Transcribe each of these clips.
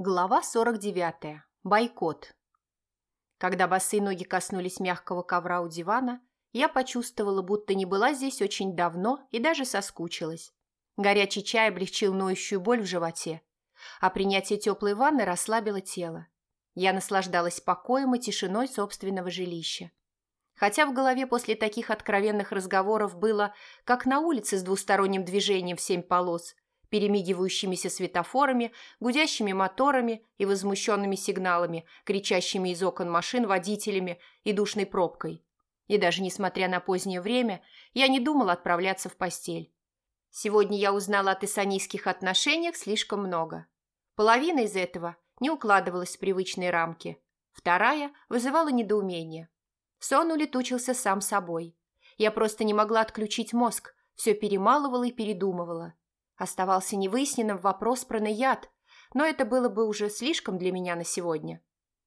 Глава 49. Бойкот. Когда босые ноги коснулись мягкого ковра у дивана, я почувствовала, будто не была здесь очень давно и даже соскучилась. Горячий чай облегчил ноющую боль в животе, а принятие теплой ванны расслабило тело. Я наслаждалась покоем и тишиной собственного жилища. Хотя в голове после таких откровенных разговоров было, как на улице с двусторонним движением в семь полос – перемигивающимися светофорами, гудящими моторами и возмущенными сигналами, кричащими из окон машин водителями и душной пробкой. И даже несмотря на позднее время, я не думала отправляться в постель. Сегодня я узнала о тессанийских отношениях слишком много. Половина из этого не укладывалась в привычные рамки. Вторая вызывала недоумение. Сон улетучился сам собой. Я просто не могла отключить мозг, все перемалывала и передумывала. Оставался невыясненным вопрос про наяд, но это было бы уже слишком для меня на сегодня.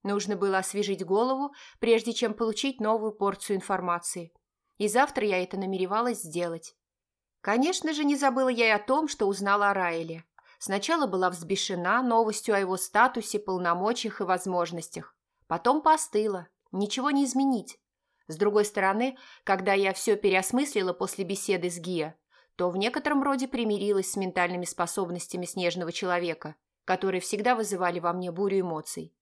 Нужно было освежить голову, прежде чем получить новую порцию информации. И завтра я это намеревалась сделать. Конечно же, не забыла я и о том, что узнала о Райле. Сначала была взбешена новостью о его статусе, полномочиях и возможностях. Потом постыла. Ничего не изменить. С другой стороны, когда я все переосмыслила после беседы с Гия, то в некотором роде примирилась с ментальными способностями снежного человека, которые всегда вызывали во мне бурю эмоций.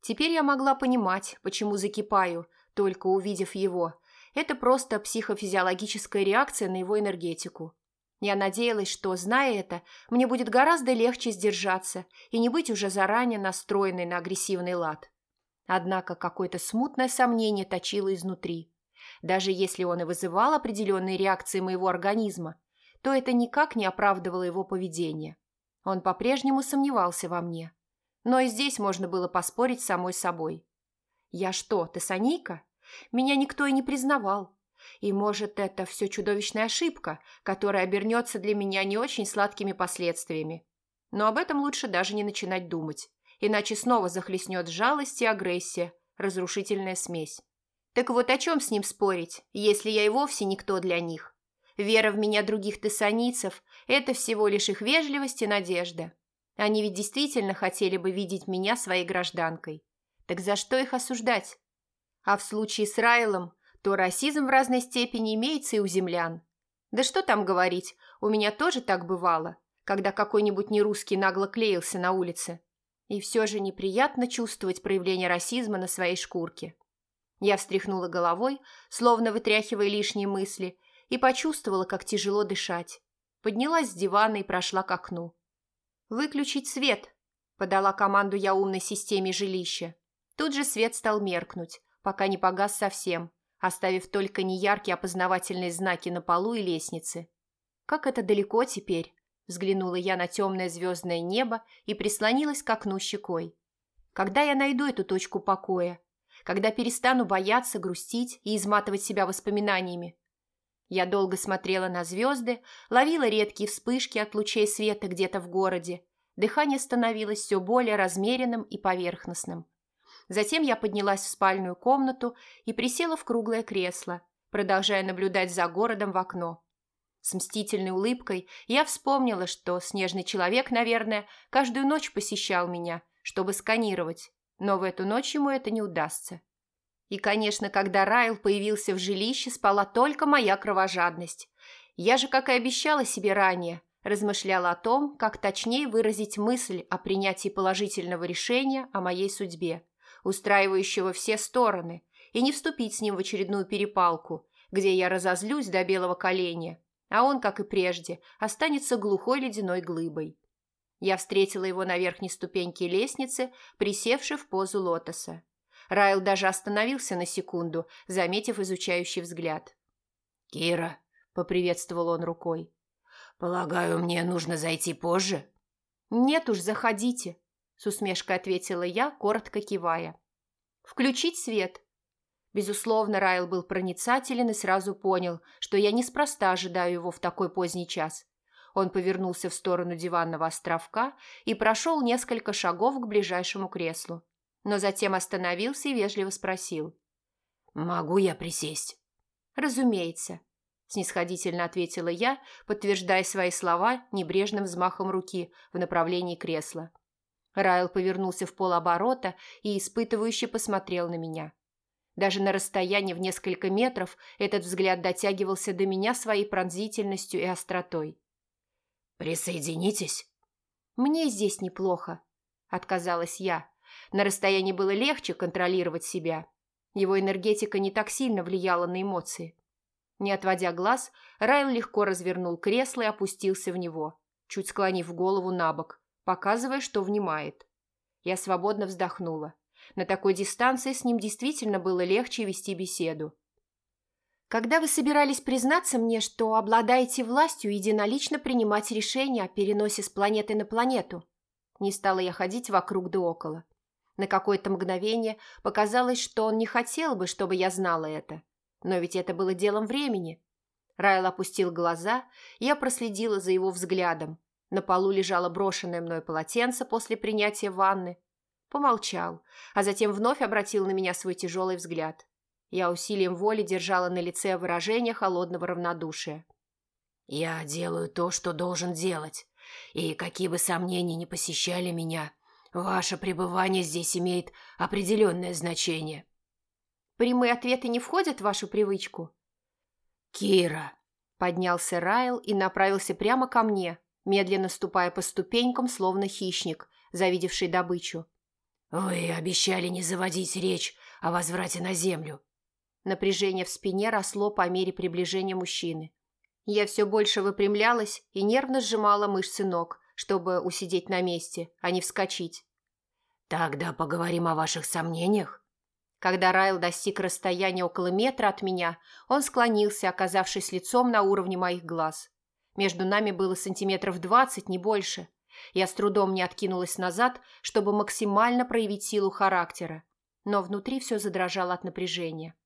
Теперь я могла понимать, почему закипаю, только увидев его. Это просто психофизиологическая реакция на его энергетику. Я надеялась, что, зная это, мне будет гораздо легче сдержаться и не быть уже заранее настроенной на агрессивный лад. Однако какое-то смутное сомнение точило изнутри. Даже если он и вызывал определенные реакции моего организма, то это никак не оправдывало его поведение. Он по-прежнему сомневался во мне. Но и здесь можно было поспорить с самой собой. «Я что, тессанийка? Меня никто и не признавал. И, может, это все чудовищная ошибка, которая обернется для меня не очень сладкими последствиями. Но об этом лучше даже не начинать думать, иначе снова захлестнет жалость и агрессия, разрушительная смесь. Так вот о чем с ним спорить, если я и вовсе никто для них? Вера в меня других тессанийцев – это всего лишь их вежливость и надежда. Они ведь действительно хотели бы видеть меня своей гражданкой. Так за что их осуждать? А в случае с Райлом, то расизм в разной степени имеется и у землян. Да что там говорить, у меня тоже так бывало, когда какой-нибудь нерусский нагло клеился на улице. И все же неприятно чувствовать проявление расизма на своей шкурке. Я встряхнула головой, словно вытряхивая лишние мысли, и почувствовала, как тяжело дышать. Поднялась с дивана и прошла к окну. «Выключить свет!» – подала команду я умной системе жилища. Тут же свет стал меркнуть, пока не погас совсем, оставив только неяркие опознавательные знаки на полу и лестнице. «Как это далеко теперь?» – взглянула я на темное звездное небо и прислонилась к окну щекой. «Когда я найду эту точку покоя? Когда перестану бояться, грустить и изматывать себя воспоминаниями? Я долго смотрела на звезды, ловила редкие вспышки от лучей света где-то в городе. Дыхание становилось все более размеренным и поверхностным. Затем я поднялась в спальную комнату и присела в круглое кресло, продолжая наблюдать за городом в окно. С мстительной улыбкой я вспомнила, что снежный человек, наверное, каждую ночь посещал меня, чтобы сканировать, но в эту ночь ему это не удастся. И, конечно, когда Райл появился в жилище, спала только моя кровожадность. Я же, как и обещала себе ранее, размышляла о том, как точнее выразить мысль о принятии положительного решения о моей судьбе, устраивающего все стороны, и не вступить с ним в очередную перепалку, где я разозлюсь до белого коленя, а он, как и прежде, останется глухой ледяной глыбой. Я встретила его на верхней ступеньке лестницы, присевшей в позу лотоса. Райл даже остановился на секунду, заметив изучающий взгляд. «Кира», — поприветствовал он рукой, — «полагаю, мне нужно зайти позже?» «Нет уж, заходите», — с усмешкой ответила я, коротко кивая. «Включить свет». Безусловно, Райл был проницателен и сразу понял, что я неспроста ожидаю его в такой поздний час. Он повернулся в сторону диванного островка и прошел несколько шагов к ближайшему креслу но затем остановился и вежливо спросил. «Могу я присесть?» «Разумеется», – снисходительно ответила я, подтверждая свои слова небрежным взмахом руки в направлении кресла. Райл повернулся в полоборота и испытывающе посмотрел на меня. Даже на расстоянии в несколько метров этот взгляд дотягивался до меня своей пронзительностью и остротой. «Присоединитесь?» «Мне здесь неплохо», — отказалась я. На расстоянии было легче контролировать себя. Его энергетика не так сильно влияла на эмоции. Не отводя глаз, Райл легко развернул кресло и опустился в него, чуть склонив голову на бок, показывая, что внимает. Я свободно вздохнула. На такой дистанции с ним действительно было легче вести беседу. «Когда вы собирались признаться мне, что обладаете властью единолично принимать решения о переносе с планеты на планету?» Не стала я ходить вокруг да около. На какое-то мгновение показалось, что он не хотел бы, чтобы я знала это. Но ведь это было делом времени. Райл опустил глаза, я проследила за его взглядом. На полу лежало брошенное мной полотенце после принятия ванны. Помолчал, а затем вновь обратил на меня свой тяжелый взгляд. Я усилием воли держала на лице выражение холодного равнодушия. «Я делаю то, что должен делать, и какие бы сомнения ни посещали меня, ваше пребывание здесь имеет определенное значение. Прямые ответы не входят в вашу привычку?» «Кира!» – поднялся Райл и направился прямо ко мне, медленно ступая по ступенькам, словно хищник, завидевший добычу. «Вы обещали не заводить речь о возврате на землю». Напряжение в спине росло по мере приближения мужчины. Я все больше выпрямлялась и нервно сжимала мышцы ног, чтобы усидеть на месте, а не вскочить. «Тогда поговорим о ваших сомнениях», когда Райл достиг расстояния около метра от меня, он склонился, оказавшись лицом на уровне моих глаз. Между нами было сантиметров двадцать, не больше. Я с трудом не откинулась назад, чтобы максимально проявить силу характера, но внутри все задрожало от напряжения.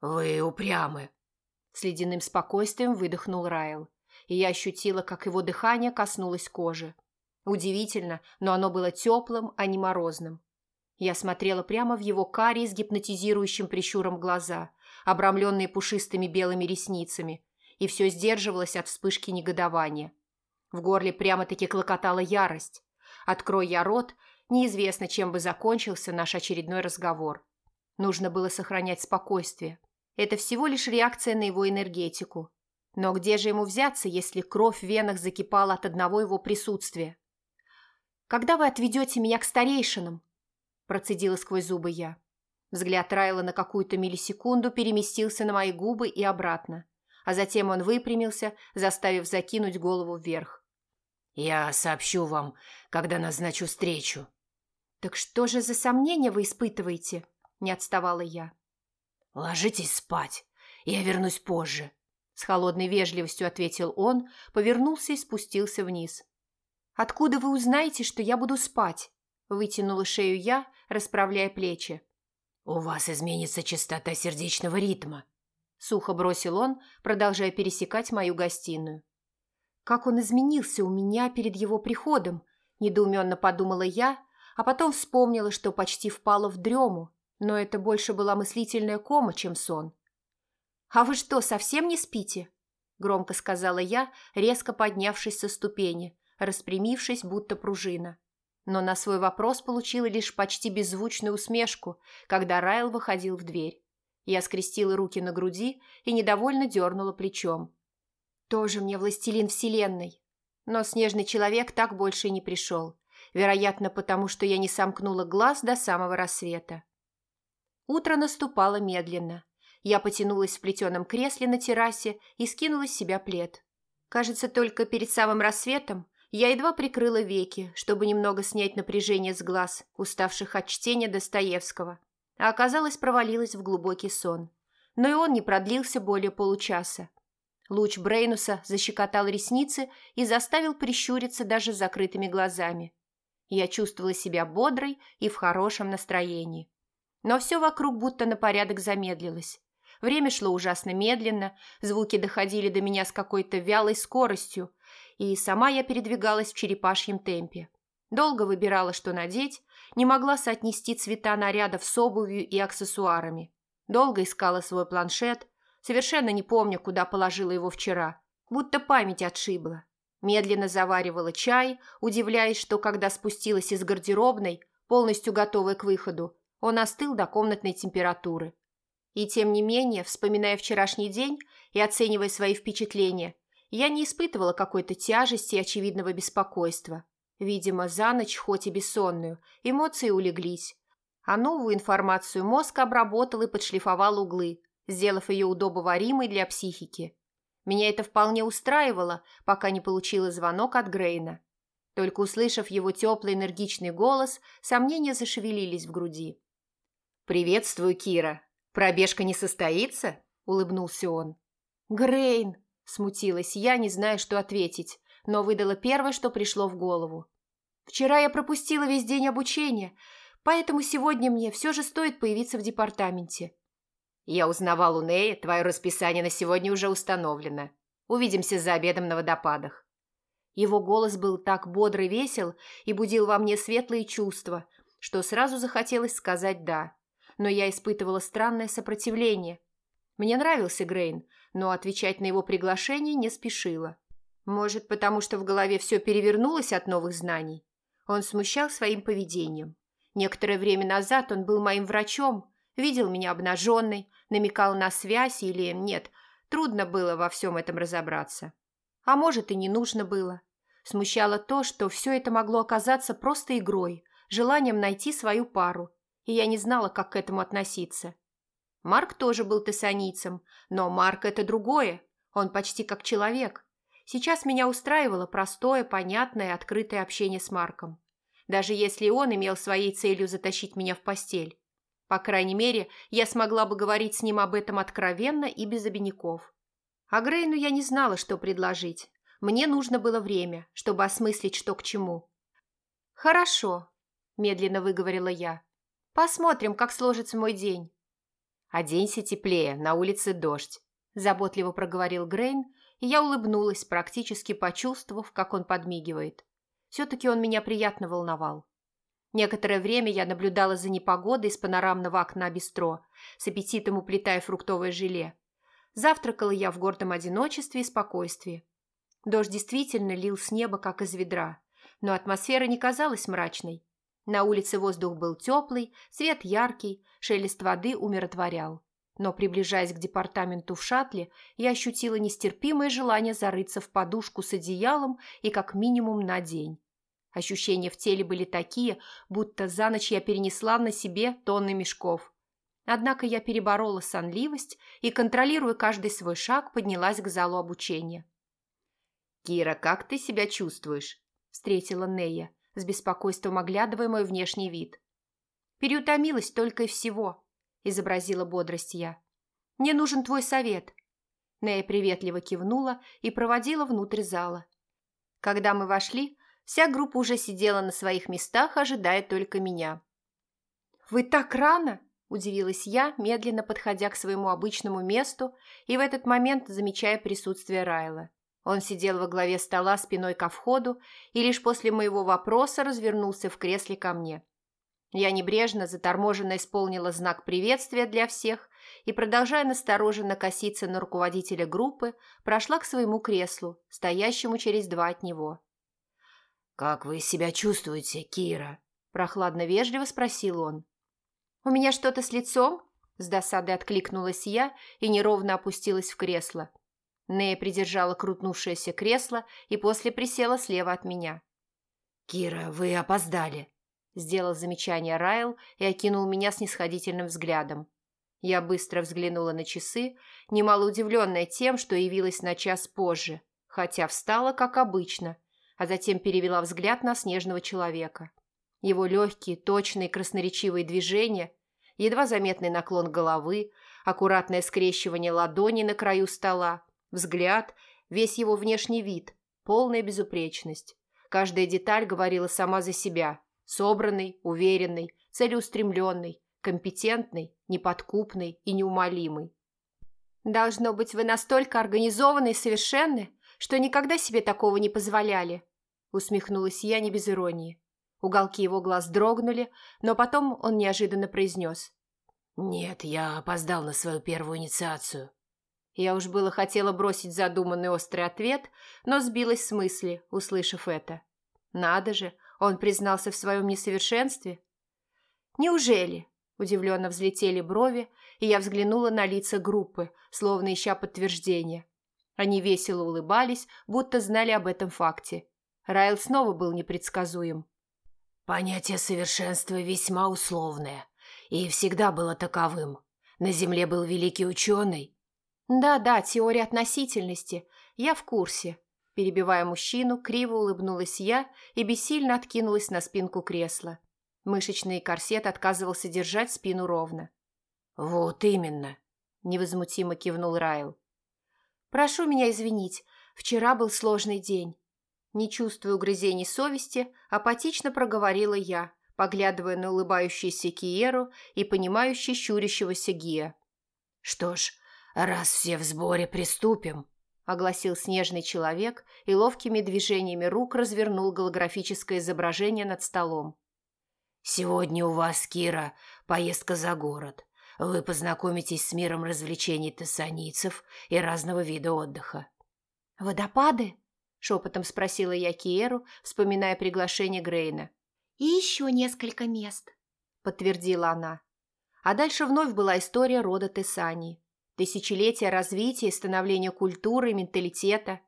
«Вы упрямы», — с ледяным спокойствием выдохнул Райл, и я ощутила, как его дыхание коснулось кожи. Удивительно, но оно было теплым, а не морозным. Я смотрела прямо в его карие с гипнотизирующим прищуром глаза, обрамленные пушистыми белыми ресницами, и все сдерживалось от вспышки негодования. В горле прямо-таки клокотала ярость. Открой я рот, неизвестно, чем бы закончился наш очередной разговор. Нужно было сохранять спокойствие. Это всего лишь реакция на его энергетику. Но где же ему взяться, если кровь в венах закипала от одного его присутствия? «Когда вы отведете меня к старейшинам?» процедила сквозь зубы я. Взгляд Райла на какую-то миллисекунду переместился на мои губы и обратно, а затем он выпрямился, заставив закинуть голову вверх. «Я сообщу вам, когда назначу встречу». «Так что же за сомнения вы испытываете?» – не отставала я. «Ложитесь спать, я вернусь позже», – с холодной вежливостью ответил он, повернулся и спустился вниз. «Откуда вы узнаете, что я буду спать?» Вытянула шею я, расправляя плечи. «У вас изменится частота сердечного ритма», — сухо бросил он, продолжая пересекать мою гостиную. «Как он изменился у меня перед его приходом?» – недоуменно подумала я, а потом вспомнила, что почти впала в дрему, но это больше была мыслительная кома, чем сон. «А вы что, совсем не спите?» – громко сказала я, резко поднявшись со ступени, распрямившись, будто пружина но на свой вопрос получила лишь почти беззвучную усмешку, когда Райл выходил в дверь. Я скрестила руки на груди и недовольно дернула плечом. Тоже мне властелин вселенной. Но снежный человек так больше и не пришел. Вероятно, потому что я не сомкнула глаз до самого рассвета. Утро наступало медленно. Я потянулась в плетеном кресле на террасе и скинула с себя плед. Кажется, только перед самым рассветом я едва прикрыла веки, чтобы немного снять напряжение с глаз, уставших от чтения Достоевского, а оказалось провалилась в глубокий сон. Но и он не продлился более получаса. Луч Брейнуса защекотал ресницы и заставил прищуриться даже закрытыми глазами. Я чувствовала себя бодрой и в хорошем настроении. Но все вокруг будто на порядок замедлилось. Время шло ужасно медленно, звуки доходили до меня с какой-то вялой скоростью, и сама я передвигалась в черепашьем темпе. Долго выбирала, что надеть, не могла соотнести цвета нарядов с обувью и аксессуарами. Долго искала свой планшет, совершенно не помню, куда положила его вчера, будто память отшибла. Медленно заваривала чай, удивляясь, что когда спустилась из гардеробной, полностью готовая к выходу, он остыл до комнатной температуры. И тем не менее, вспоминая вчерашний день и оценивая свои впечатления, я не испытывала какой-то тяжести и очевидного беспокойства. Видимо, за ночь, хоть и бессонную, эмоции улеглись, а новую информацию мозг обработал и подшлифовал углы, сделав ее удобоваримой для психики. Меня это вполне устраивало, пока не получила звонок от Грейна. Только услышав его теплый энергичный голос, сомнения зашевелились в груди. «Приветствую, Кира. Пробежка не состоится?» – улыбнулся он. «Грейн!» – смутилась я, не зная, что ответить, но выдала первое, что пришло в голову. «Вчера я пропустила весь день обучения, поэтому сегодня мне все же стоит появиться в департаменте». «Я узнавал у Неи, твое расписание на сегодня уже установлено. Увидимся за обедом на водопадах». Его голос был так бодр и весел и будил во мне светлые чувства, что сразу захотелось сказать «да». Но я испытывала странное сопротивление. Мне нравился Грейн, но отвечать на его приглашение не спешила. Может, потому что в голове все перевернулось от новых знаний? Он смущал своим поведением. Некоторое время назад он был моим врачом, видел меня обнаженной, намекал на связь или нет, трудно было во всем этом разобраться. А может, и не нужно было. Смущало то, что все это могло оказаться просто игрой, желанием найти свою пару, и я не знала, как к этому относиться. Марк тоже был тессанийцем, но Марк – это другое, он почти как человек. Сейчас меня устраивало простое, понятное, открытое общение с Марком даже если он имел своей целью затащить меня в постель. По крайней мере, я смогла бы говорить с ним об этом откровенно и без обиняков. А Грейну я не знала, что предложить. Мне нужно было время, чтобы осмыслить, что к чему. «Хорошо», – медленно выговорила я. «Посмотрим, как сложится мой день». «Оденься теплее, на улице дождь», – заботливо проговорил Грейн, и я улыбнулась, практически почувствовав, как он подмигивает. Все-таки он меня приятно волновал. Некоторое время я наблюдала за непогодой из панорамного окна бистро, с аппетитом уплетая фруктовое желе. Завтракала я в гордом одиночестве и спокойствии. Дождь действительно лил с неба, как из ведра, но атмосфера не казалась мрачной. На улице воздух был теплый, свет яркий, шелест воды умиротворял. Но, приближаясь к департаменту в шаттле, я ощутила нестерпимое желание зарыться в подушку с одеялом и как минимум на день. Ощущения в теле были такие, будто за ночь я перенесла на себе тонны мешков. Однако я переборола сонливость и, контролируя каждый свой шаг, поднялась к залу обучения. «Кира, как ты себя чувствуешь?» – встретила Нея, с беспокойством оглядывая мой внешний вид. «Переутомилась только и всего», – изобразила бодрость я. «Мне нужен твой совет». Нея приветливо кивнула и проводила внутрь зала. Когда мы вошли, Вся группа уже сидела на своих местах, ожидая только меня. «Вы так рано!» – удивилась я, медленно подходя к своему обычному месту и в этот момент замечая присутствие Райла. Он сидел во главе стола спиной ко входу и лишь после моего вопроса развернулся в кресле ко мне. Я небрежно, заторможенно исполнила знак приветствия для всех и, продолжая настороженно коситься на руководителя группы, прошла к своему креслу, стоящему через два от него. «Как вы себя чувствуете, Кира?» – прохладно-вежливо спросил он. «У меня что-то с лицом?» – с досадой откликнулась я и неровно опустилась в кресло. Нея придержала крутнувшееся кресло и после присела слева от меня. «Кира, вы опоздали», – сделал замечание Райл и окинул меня снисходительным взглядом. Я быстро взглянула на часы, немало удивленная тем, что явилась на час позже, хотя встала, как обычно, а затем перевела взгляд на снежного человека. Его легкие, точные, красноречивые движения, едва заметный наклон головы, аккуратное скрещивание ладоней на краю стола, взгляд, весь его внешний вид, полная безупречность. Каждая деталь говорила сама за себя, собранный, уверенный, целеустремленный, компетентный, неподкупный и неумолимый. «Должно быть, вы настолько организованы и совершенны, что никогда себе такого не позволяли», усмехнулась я не без иронии. Уголки его глаз дрогнули, но потом он неожиданно произнес. «Нет, я опоздал на свою первую инициацию». Я уж было хотела бросить задуманный острый ответ, но сбилась с мысли, услышав это. Надо же, он признался в своем несовершенстве. Неужели? Удивленно взлетели брови, и я взглянула на лица группы, словно ища подтверждения. Они весело улыбались, будто знали об этом факте. Райл снова был непредсказуем. «Понятие совершенства весьма условное, и всегда было таковым. На Земле был великий ученый». «Да-да, теория относительности. Я в курсе». Перебивая мужчину, криво улыбнулась я и бессильно откинулась на спинку кресла. Мышечный корсет отказывался держать спину ровно. «Вот именно», – невозмутимо кивнул Райл. «Прошу меня извинить, вчера был сложный день». Не чувствуя угрызений совести, апатично проговорила я, поглядывая на улыбающуюся Киеру и понимающий щурящегося Гия. «Что ж, раз все в сборе, приступим», – огласил снежный человек и ловкими движениями рук развернул голографическое изображение над столом. «Сегодня у вас, Кира, поездка за город. Вы познакомитесь с миром развлечений тессанийцев и разного вида отдыха». «Водопады?» – шепотом спросила я Киеру, вспоминая приглашение Грейна. «И еще несколько мест», – подтвердила она. А дальше вновь была история рода Тессани. Тысячелетия развития и становления культуры и менталитета.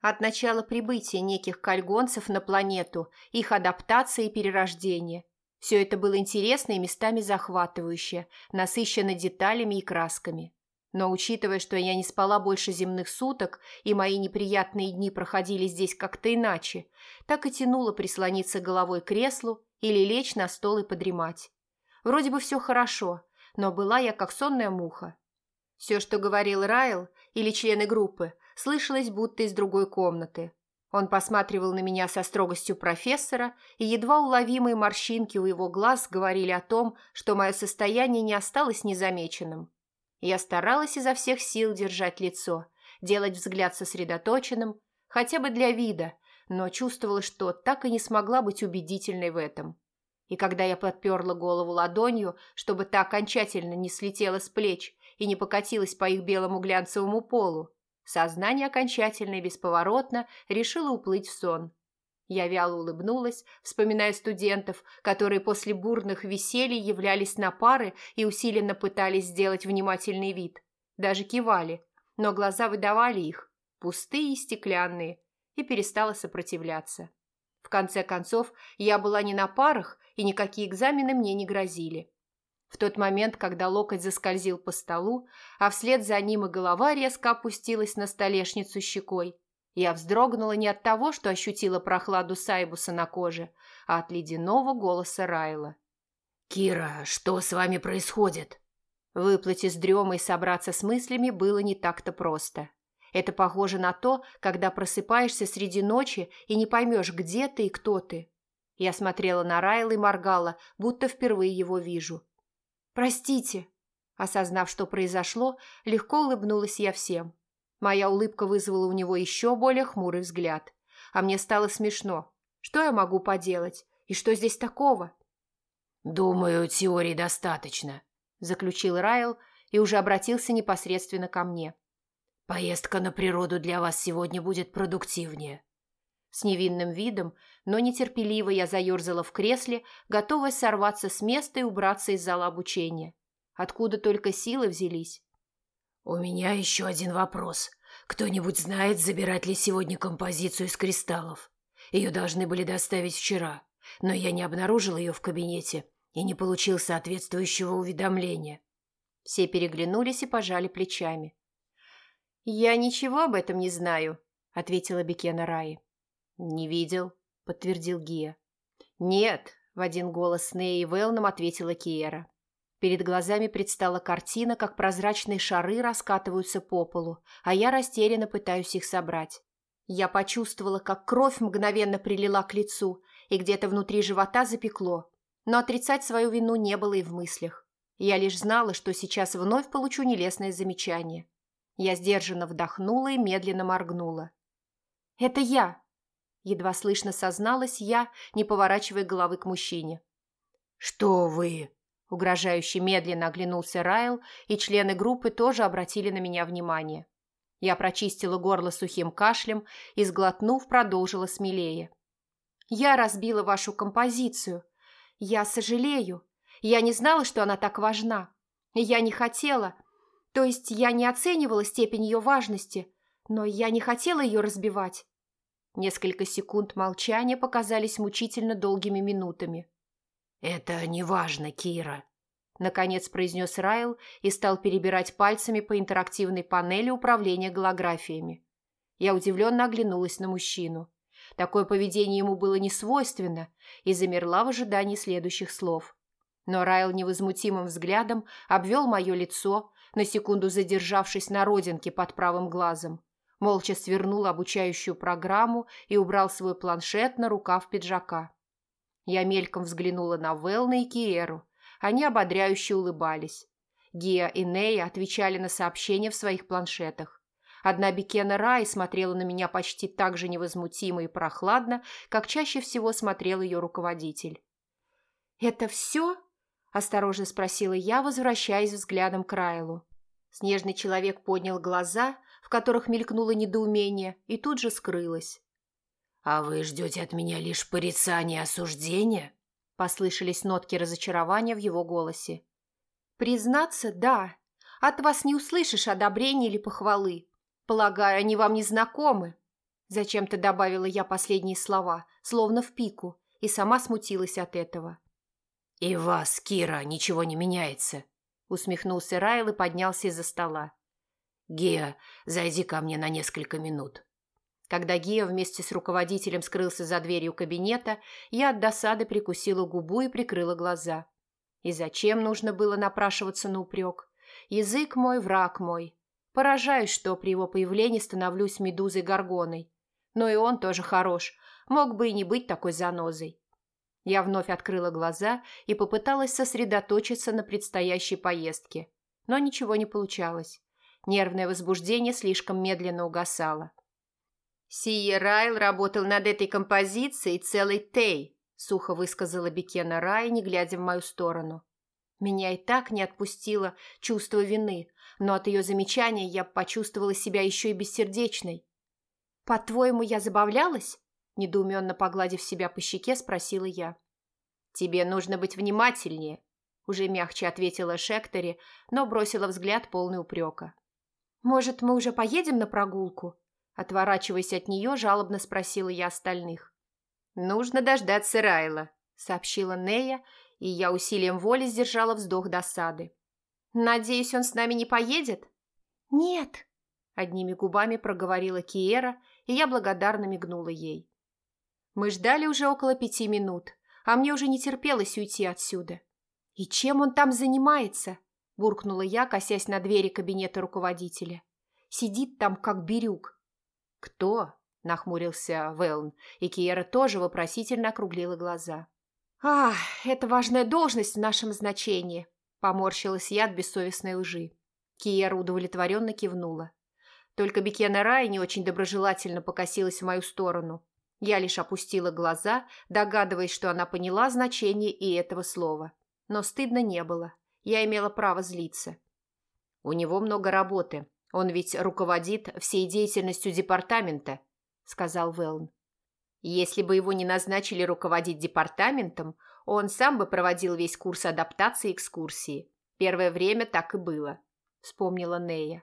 От начала прибытия неких кальгонцев на планету, их адаптации и перерождения – все это было интересно и местами захватывающе, насыщено деталями и красками. Но учитывая, что я не спала больше земных суток, и мои неприятные дни проходили здесь как-то иначе, так и тянуло прислониться головой к креслу или лечь на стол и подремать. Вроде бы все хорошо, но была я как сонная муха. Все, что говорил Райл или члены группы, слышалось будто из другой комнаты, он посматривал на меня со строгостью профессора, и едва уловимые морщинки у его глаз говорили о том, что мое состояние не осталось незамеченным. Я старалась изо всех сил держать лицо, делать взгляд сосредоточенным, хотя бы для вида, но чувствовала, что так и не смогла быть убедительной в этом. И когда я подперла голову ладонью, чтобы та окончательно не слетела с плеч и не покатилась по их белому глянцевому полу, Сознание окончательно и бесповоротно решило уплыть в сон. Я вяло улыбнулась, вспоминая студентов, которые после бурных веселий являлись на пары и усиленно пытались сделать внимательный вид. Даже кивали, но глаза выдавали их, пустые и стеклянные, и перестала сопротивляться. В конце концов, я была не на парах, и никакие экзамены мне не грозили. В тот момент, когда локоть заскользил по столу, а вслед за ним и голова резко опустилась на столешницу щекой, я вздрогнула не от того, что ощутила прохладу Сайбуса на коже, а от ледяного голоса Райла. «Кира, что с вами происходит?» Выплыть из дремы и собраться с мыслями было не так-то просто. Это похоже на то, когда просыпаешься среди ночи и не поймешь, где ты и кто ты. Я смотрела на Райла и моргала, будто впервые его вижу. «Простите!» Осознав, что произошло, легко улыбнулась я всем. Моя улыбка вызвала у него еще более хмурый взгляд. А мне стало смешно. Что я могу поделать? И что здесь такого? «Думаю, теории достаточно», – заключил Райл и уже обратился непосредственно ко мне. «Поездка на природу для вас сегодня будет продуктивнее. С невинным видом, но нетерпеливо я заерзала в кресле, готовая сорваться с места и убраться из зала обучения. Откуда только силы взялись? «У меня еще один вопрос. Кто-нибудь знает, забирать ли сегодня композицию из кристаллов? Ее должны были доставить вчера, но я не обнаружил ее в кабинете и не получил соответствующего уведомления». Все переглянулись и пожали плечами. «Я ничего об этом не знаю», — ответила Бекена Раи. «Не видел», — подтвердил Гия. «Нет», — в один голос с Ней и Велном ответила Киера. Перед глазами предстала картина, как прозрачные шары раскатываются по полу, а я растерянно пытаюсь их собрать. Я почувствовала, как кровь мгновенно прилила к лицу, и где-то внутри живота запекло. Но отрицать свою вину не было и в мыслях. Я лишь знала, что сейчас вновь получу нелестное замечание. Я сдержанно вдохнула и медленно моргнула. «Это я!» Едва слышно созналась я, не поворачивая головы к мужчине. «Что вы?» Угрожающе медленно оглянулся Райл, и члены группы тоже обратили на меня внимание. Я прочистила горло сухим кашлем и, сглотнув, продолжила смелее. «Я разбила вашу композицию. Я сожалею. Я не знала, что она так важна. Я не хотела. То есть я не оценивала степень ее важности, но я не хотела ее разбивать». Несколько секунд молчания показались мучительно долгими минутами. «Это не важно, Кира», Наконец произнес Райл и стал перебирать пальцами по интерактивной панели управления голографиями. Я удивленно оглянулась на мужчину. Такое поведение ему было не свойственно и замерла в ожидании следующих слов. Но Райл невозмутимым взглядом обвел мое лицо, на секунду задержавшись на родинке под правым глазом. Молча свернул обучающую программу и убрал свой планшет на рукав пиджака. Я мельком взглянула на Велна и Киеру, они ободряюще улыбались. Гия и Нея отвечали на сообщения в своих планшетах. Одна Бекена Рай смотрела на меня почти так же невозмутимо и прохладно, как чаще всего смотрел ее руководитель. «Это все?» – осторожно спросила я, возвращаясь взглядом к Райлу. Снежный человек поднял глаза, которых мелькнуло недоумение, и тут же скрылось. «А вы ждете от меня лишь порицания и осуждения?» Послышались нотки разочарования в его голосе. «Признаться, да. От вас не услышишь одобрения или похвалы. Полагаю, они вам не знакомы». Зачем-то добавила я последние слова, словно в пику, и сама смутилась от этого. «И вас, Кира, ничего не меняется», — усмехнулся Райл и поднялся из-за стола. «Геа, зайди ко мне на несколько минут». Когда Гия вместе с руководителем скрылся за дверью кабинета, я от досады прикусила губу и прикрыла глаза. И зачем нужно было напрашиваться на упрек? Язык мой, враг мой. Поражаюсь, что при его появлении становлюсь медузой-горгоной. Но и он тоже хорош, мог бы и не быть такой занозой. Я вновь открыла глаза и попыталась сосредоточиться на предстоящей поездке. Но ничего не получалось. Нервное возбуждение слишком медленно угасало. «Сия Райл работал над этой композицией целый тей», – сухо высказала Бекена Рай, не глядя в мою сторону. Меня и так не отпустило чувство вины, но от ее замечания я почувствовала себя еще и бессердечной. «По-твоему, я забавлялась?» – недоуменно погладив себя по щеке, спросила я. «Тебе нужно быть внимательнее», – уже мягче ответила Шектори, но бросила взгляд полный упрека. «Может, мы уже поедем на прогулку?» Отворачиваясь от нее, жалобно спросила я остальных. «Нужно дождаться Райла», — сообщила Нея, и я усилием воли сдержала вздох досады. «Надеюсь, он с нами не поедет?» «Нет», — одними губами проговорила Киера, и я благодарно мигнула ей. Мы ждали уже около пяти минут, а мне уже не терпелось уйти отсюда. «И чем он там занимается?» – буркнула я, косясь на двери кабинета руководителя. «Сидит там, как бирюк, «Кто?» – нахмурился Велн, и Киера тоже вопросительно округлила глаза. «Ах, это важная должность в нашем значении», – поморщилась я от бессовестной лжи. Киера удовлетворенно кивнула. Только Бекена Рай не очень доброжелательно покосилась в мою сторону. Я лишь опустила глаза, догадываясь, что она поняла значение и этого слова. Но стыдно не было. Я имела право злиться. «У него много работы», он ведь руководит всей деятельностью департамента», – сказал Велн. «Если бы его не назначили руководить департаментом, он сам бы проводил весь курс адаптации и экскурсии. Первое время так и было», – вспомнила Нея.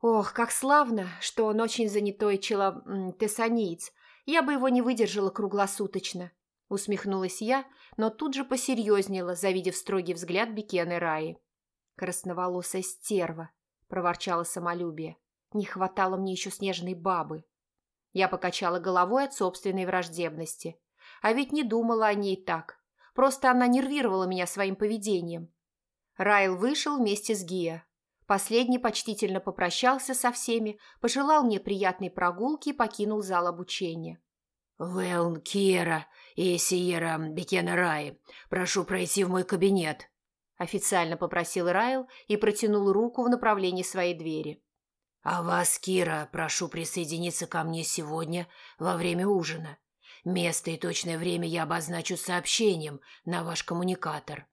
«Ох, как славно, что он очень занятой чело... тессаниец. Я бы его не выдержала круглосуточно», – усмехнулась я, но тут же посерьезнела, завидев строгий взгляд Бекены Раи. «Красноволосая стерва», – проворчало самолюбие. «Не хватало мне еще снежной бабы». Я покачала головой от собственной враждебности. А ведь не думала о ней так. Просто она нервировала меня своим поведением. Райл вышел вместе с Гия. Последний почтительно попрощался со всеми, пожелал мне приятной прогулки и покинул зал обучения. «Вэлн Киера и Сиера Бекена Рай, прошу пройти в мой кабинет», Официально попросил Райл и протянул руку в направлении своей двери. «А вас, Кира, прошу присоединиться ко мне сегодня во время ужина. Место и точное время я обозначу сообщением на ваш коммуникатор».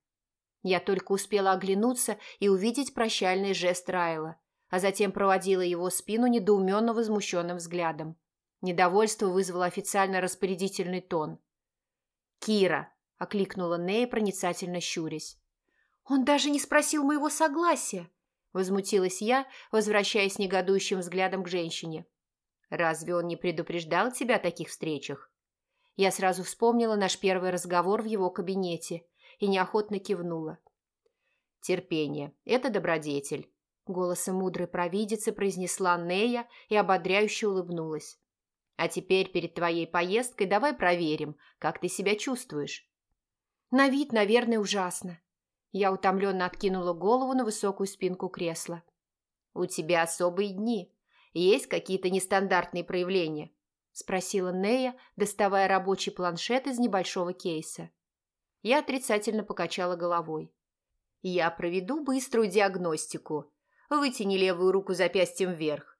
Я только успела оглянуться и увидеть прощальный жест Райла. а затем проводила его спину недоуменно возмущенным взглядом. Недовольство вызвало официально распорядительный тон. «Кира!» – окликнула Нея, проницательно щурясь. «Он даже не спросил моего согласия!» – возмутилась я, возвращаясь негодующим взглядом к женщине. «Разве он не предупреждал тебя о таких встречах?» Я сразу вспомнила наш первый разговор в его кабинете и неохотно кивнула. «Терпение – это добродетель», – голосом мудрой провидицы произнесла Нея и ободряюще улыбнулась. «А теперь перед твоей поездкой давай проверим, как ты себя чувствуешь». «На вид, наверное, ужасно». Я утомленно откинула голову на высокую спинку кресла. «У тебя особые дни. Есть какие-то нестандартные проявления?» – спросила Нея, доставая рабочий планшет из небольшого кейса. Я отрицательно покачала головой. Я проведу быструю диагностику. Вытяни левую руку запястьем вверх.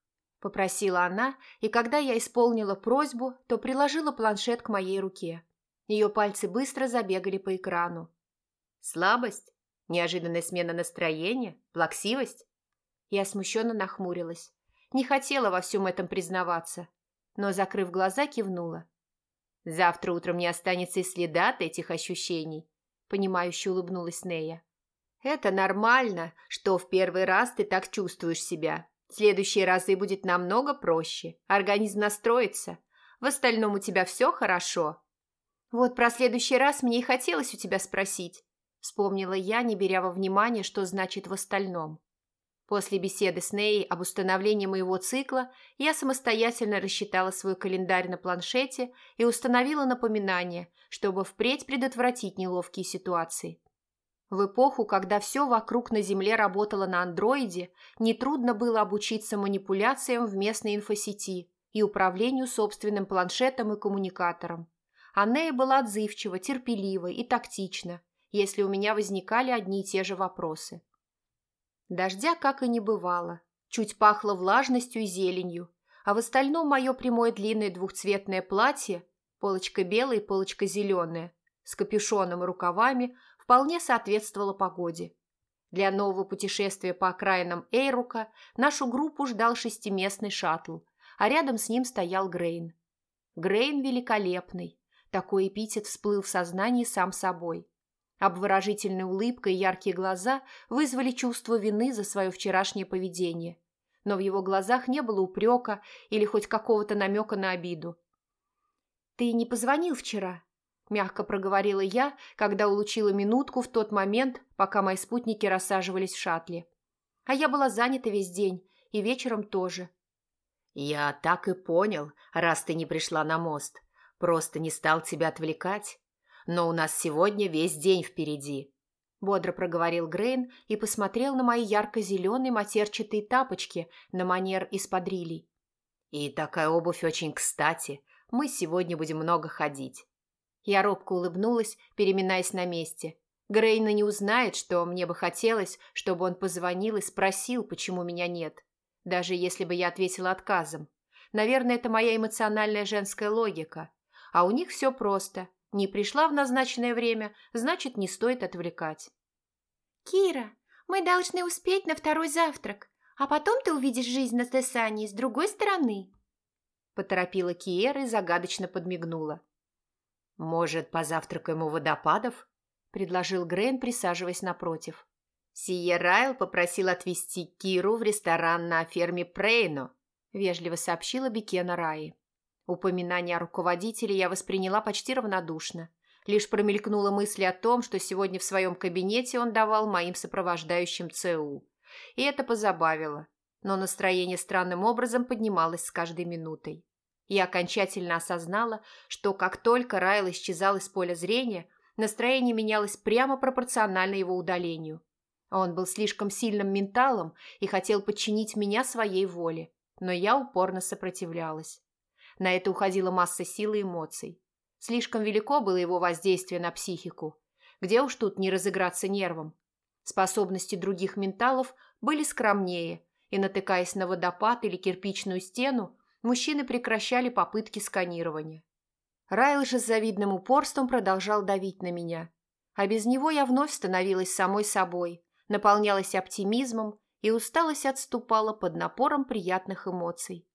Попросила она, и когда я исполнила просьбу, то приложила планшет к моей руке. Ее пальцы быстро забегали по экрану. Слабость? Неожиданная смена настроения? Плаксивость? Я смущенно нахмурилась. Не хотела во всем этом признаваться, но, закрыв глаза, кивнула. «Завтра утром не останется и следа от этих ощущений», — понимающе улыбнулась Нея. Это нормально, что в первый раз ты так чувствуешь себя. Следующие разы будет намного проще. Организм настроится. В остальном у тебя все хорошо. Вот про следующий раз мне и хотелось у тебя спросить. Вспомнила я, не беря во внимание, что значит в остальном. После беседы с Неей об установлении моего цикла я самостоятельно рассчитала свой календарь на планшете и установила напоминание, чтобы впредь предотвратить неловкие ситуации. В эпоху, когда все вокруг на Земле работало на андроиде, нетрудно было обучиться манипуляциям в местной инфосети и управлению собственным планшетом и коммуникатором. Анея была отзывчива, терпелива и тактична, если у меня возникали одни и те же вопросы. Дождя как и не бывало, чуть пахло влажностью и зеленью, а в остальном мое прямое длинное двухцветное платье, полочка белая и полочка зеленая, с капюшоном и рукавами, вполне соответствовала погоде. Для нового путешествия по окраинам Эйрука нашу группу ждал шестиместный шаттл, а рядом с ним стоял Грейн. Грейн великолепный, такой эпитет всплыл в сознании сам собой. Обворожительная улыбка и яркие глаза вызвали чувство вины за свое вчерашнее поведение. Но в его глазах не было упрека или хоть какого-то намека на обиду. «Ты не позвонил вчера?» – мягко проговорила я, когда улучила минутку в тот момент, пока мои спутники рассаживались в шаттле. А я была занята весь день, и вечером тоже. «Я так и понял, раз ты не пришла на мост. Просто не стал тебя отвлекать. Но у нас сегодня весь день впереди», – бодро проговорил Грейн и посмотрел на мои ярко-зеленые матерчатые тапочки на манер из подрилей. «И такая обувь очень кстати. Мы сегодня будем много ходить. Я робко улыбнулась, переминаясь на месте. Грейна не узнает, что мне бы хотелось, чтобы он позвонил и спросил, почему меня нет. Даже если бы я ответила отказом. Наверное, это моя эмоциональная женская логика. А у них все просто. Не пришла в назначенное время, значит, не стоит отвлекать. «Кира, мы должны успеть на второй завтрак, а потом ты увидишь жизнь на Тесании с другой стороны», поторопила Киера и загадочно подмигнула. «Может, позавтракаем у водопадов?» – предложил Грейн, присаживаясь напротив. «Сия Райл попросил отвезти Киру в ресторан на ферме Прейно», – вежливо сообщила Бекена Раи. Упоминание о руководителе я восприняла почти равнодушно. Лишь промелькнула мысль о том, что сегодня в своем кабинете он давал моим сопровождающим ЦУ. И это позабавило. Но настроение странным образом поднималось с каждой минутой. Я окончательно осознала, что как только Райл исчезал из поля зрения, настроение менялось прямо пропорционально его удалению. Он был слишком сильным менталом и хотел подчинить меня своей воле, но я упорно сопротивлялась. На это уходила масса сил и эмоций. Слишком велико было его воздействие на психику. Где уж тут не разыграться нервом? Способности других менталов были скромнее, и, натыкаясь на водопад или кирпичную стену, мужчины прекращали попытки сканирования. Райл же с завидным упорством продолжал давить на меня. А без него я вновь становилась самой собой, наполнялась оптимизмом и усталость отступала под напором приятных эмоций.